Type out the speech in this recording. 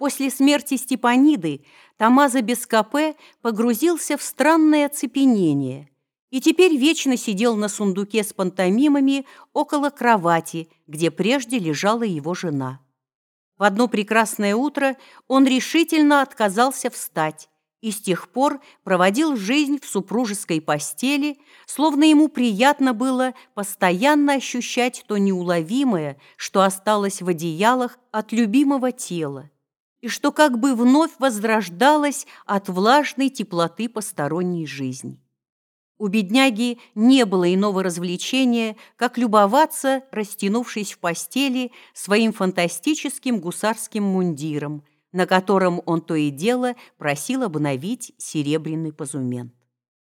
После смерти Степаниды Тамаза Бескапе погрузился в странное оцепенение и теперь вечно сидел на сундуке с пантомимами около кровати, где прежде лежала его жена. В одно прекрасное утро он решительно отказался встать и с тех пор проводил жизнь в супружеской постели, словно ему приятно было постоянно ощущать то неуловимое, что осталось в одеялах от любимого тела и что как бы вновь возрождалось от влажной теплоты посторонней жизни. У бедняги не было иного развлечения, как любоваться, растянувшись в постели, своим фантастическим гусарским мундиром, на котором он то и дело просил обновить серебряный позумент.